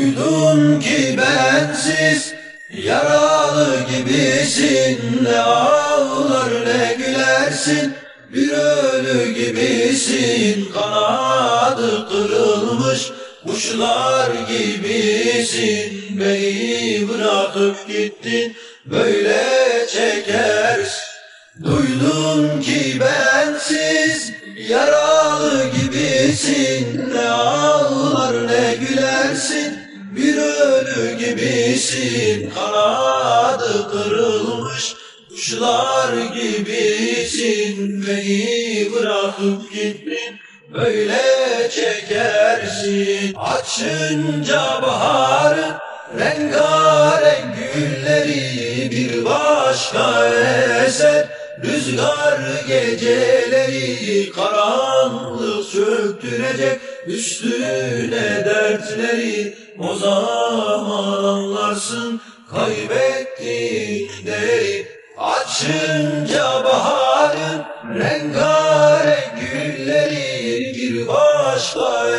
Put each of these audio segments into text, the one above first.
Duydum ki bensiz yaralı gibisin. Ne ağlar ne gülersin. Bir ölü gibisin. Kanadı kırılmış kuşlar gibisin. Beni bırakıp gittin böyle çekersin. Duydum ki bensiz yaralı gibisin. Ne ağlar ne gülersin bir ölü gibisin. Kanadı kırılmış. Kuşlar gibisin. Beni bırakıp gittin böyle çekersin. Açınca baharın rengarenk gülleri bir başka eser. Rüzgar geceleri karanlık çöktürecek Üstüne dertleri o zaman anlarsın. Kaybettiğin değeri Açınca baharın rengarenk gülleri bir başka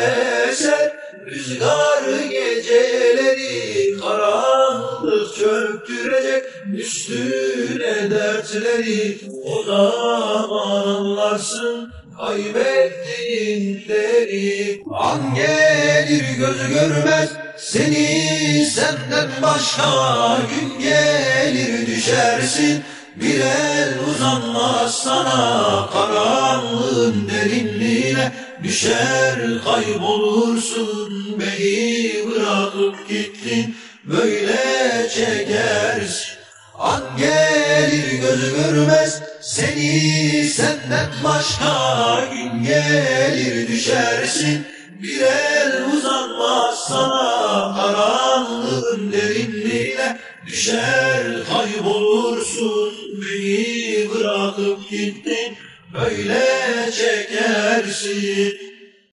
eser. Rüzgar geceleri karanlık çöktürecek. Üstüne dertleri o zaman anlarsın kaybettiğin deri An gelir gözü görmez. Seni senden başka gün gelir düşersin. Bir el uzanmaz sana karanlığın derinliğine. Düşer kaybolursun beni bırakıp gittin. Böyle çekersin. An gelir gözü görmez seni senden başka gün gelir düşersin. Bir el uzanmaz sana karanlığın derinliğine. Düşer kaybolursun beni bırakıp gittin. Böyle çekersin